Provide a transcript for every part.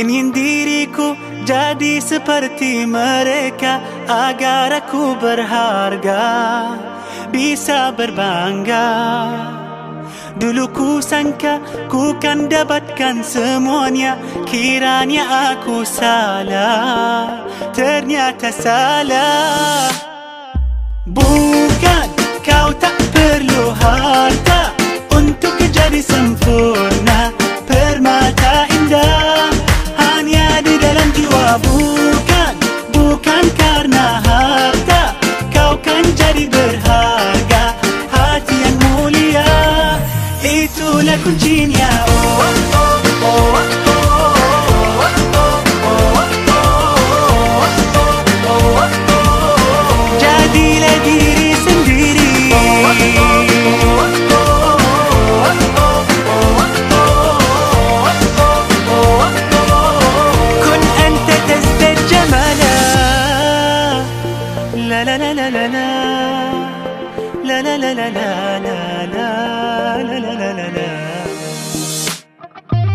Ingin diriku jadi seperti mereka Agar aku berharga Bisa berbangga. Dulu ku sangka ku kan dapatkan semuanya Kiranya aku salah Ternyata salah. Bukan kau tak perlu harta Untuk jadi sempurna jadi berharga Hati yang mulia. Itulah kuncinya. Oh, la la la la la la la la la la la la la la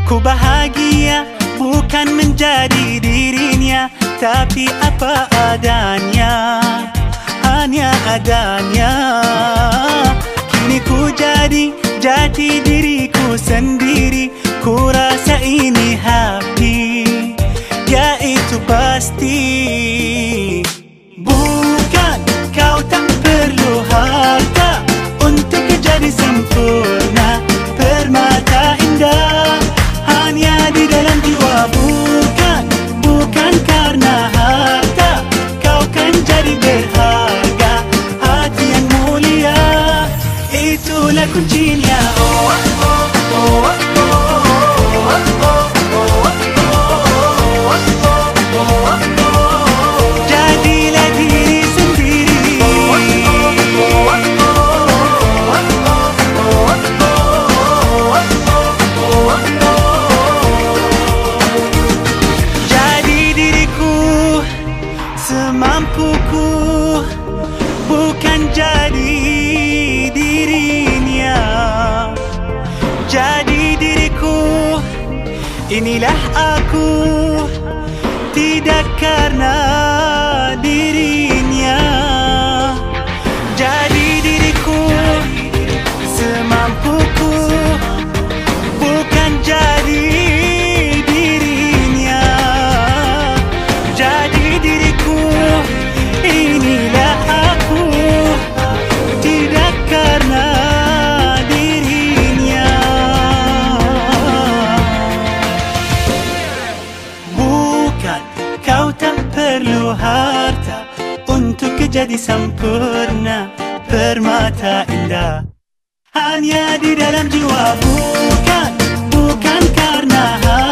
Ku bahagia bukan menjadi dirinya tapi apa adanya. Hanya adanya. Kini ku jadi jati diriku sendiri. Ku Bukan jadi dirinya. Jadi diriku Inilah aku. Tidak karena dirinya jadi sempurna Permata indah. Hanya di dalam jiwa Bukan, bukan karena harta